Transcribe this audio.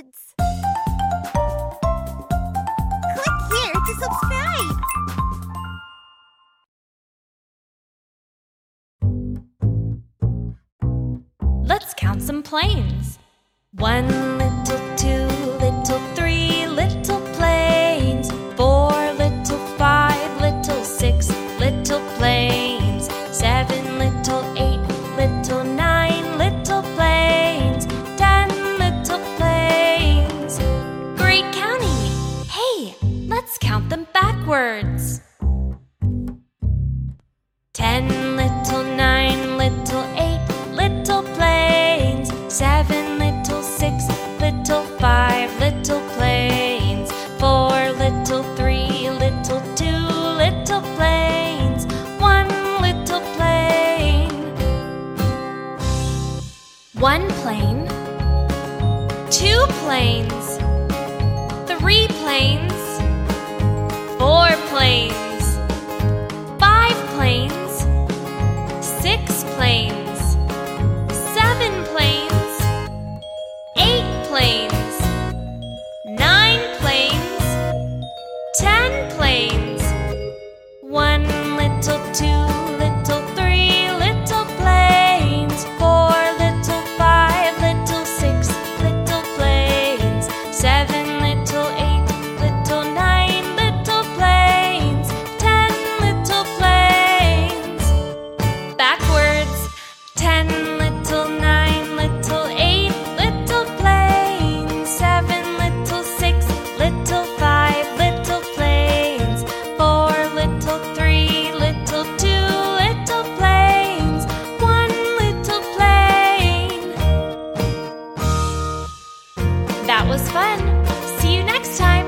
kids! Click here to subscribe! Let's count some planes. One little, let's count them backwards. Ten little, nine little, eight little planes. Seven little, six little, five little planes. Four little, three little, two little planes. One little plane. One plane. Two planes. Three planes. Planes. Five planes. Six planes. Seven planes. Eight planes. Nine planes. Ten planes. One little, two was fun. See you next time.